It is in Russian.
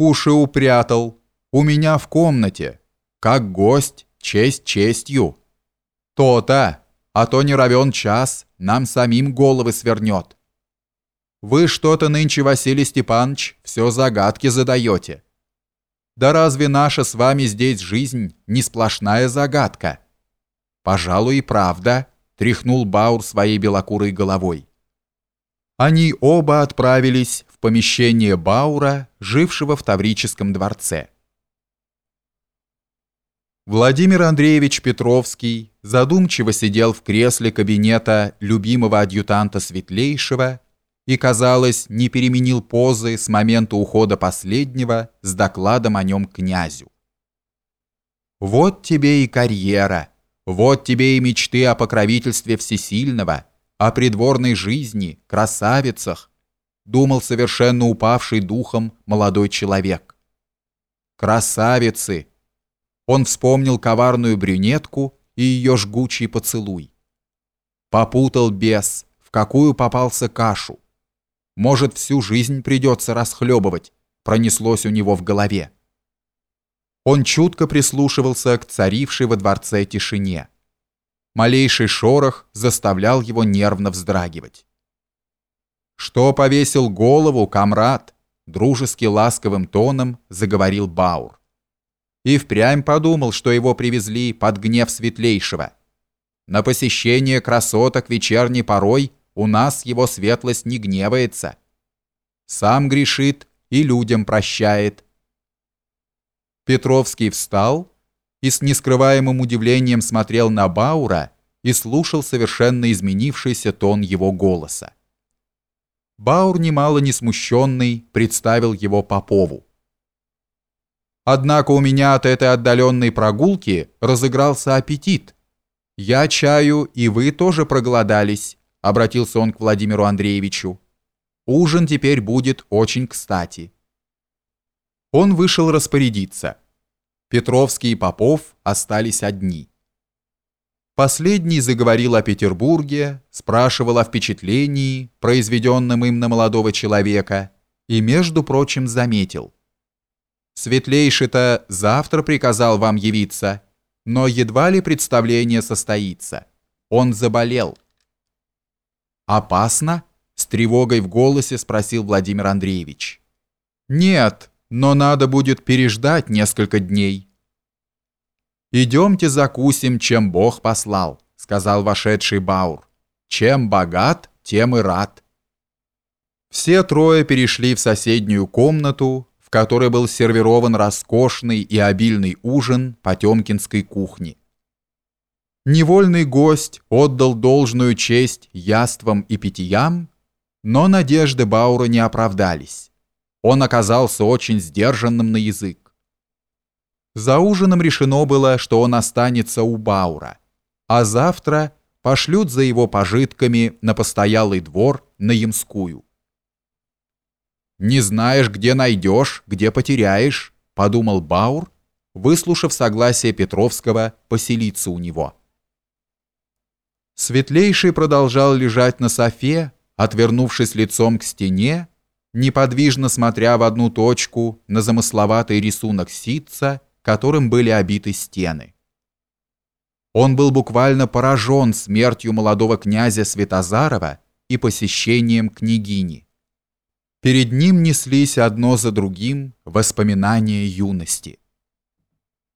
Уши упрятал. У меня в комнате. Как гость, честь честью. То-то, а то не равен час, нам самим головы свернет. Вы что-то нынче, Василий Степанович, все загадки задаете. Да разве наша с вами здесь жизнь не сплошная загадка? Пожалуй, и правда, тряхнул Баур своей белокурой головой. Они оба отправились помещение Баура, жившего в Таврическом дворце. Владимир Андреевич Петровский задумчиво сидел в кресле кабинета любимого адъютанта Светлейшего и, казалось, не переменил позы с момента ухода последнего с докладом о нем князю. «Вот тебе и карьера, вот тебе и мечты о покровительстве всесильного», о придворной жизни, красавицах, думал совершенно упавший духом молодой человек. Красавицы! Он вспомнил коварную брюнетку и ее жгучий поцелуй. Попутал бес, в какую попался кашу. Может, всю жизнь придется расхлебывать, пронеслось у него в голове. Он чутко прислушивался к царившей во дворце тишине. Малейший шорох заставлял его нервно вздрагивать. «Что повесил голову, комрад?» дружески ласковым тоном заговорил Баур. И впрямь подумал, что его привезли под гнев светлейшего. На посещение красоток вечерней порой у нас его светлость не гневается. Сам грешит и людям прощает. Петровский встал и с нескрываемым удивлением смотрел на Баура и слушал совершенно изменившийся тон его голоса. Баур, немало не смущенный, представил его Попову. «Однако у меня от этой отдаленной прогулки разыгрался аппетит. Я чаю, и вы тоже проголодались», — обратился он к Владимиру Андреевичу. «Ужин теперь будет очень кстати». Он вышел распорядиться — Петровский и Попов остались одни. Последний заговорил о Петербурге, спрашивал о впечатлении, произведенном им на молодого человека, и, между прочим, заметил. «Светлейший-то завтра приказал вам явиться, но едва ли представление состоится. Он заболел». «Опасно?» — с тревогой в голосе спросил Владимир Андреевич. «Нет, но надо будет переждать несколько дней. «Идемте закусим, чем Бог послал», — сказал вошедший Баур. «Чем богат, тем и рад». Все трое перешли в соседнюю комнату, в которой был сервирован роскошный и обильный ужин потемкинской кухни. Невольный гость отдал должную честь яствам и питьям, но надежды Баура не оправдались он оказался очень сдержанным на язык. За ужином решено было, что он останется у Баура, а завтра пошлют за его пожитками на постоялый двор на Ямскую. «Не знаешь, где найдешь, где потеряешь», — подумал Баур, выслушав согласие Петровского поселиться у него. Светлейший продолжал лежать на софе, отвернувшись лицом к стене неподвижно смотря в одну точку на замысловатый рисунок ситца, которым были обиты стены. Он был буквально поражен смертью молодого князя Святозарова и посещением княгини. Перед ним неслись одно за другим воспоминания юности.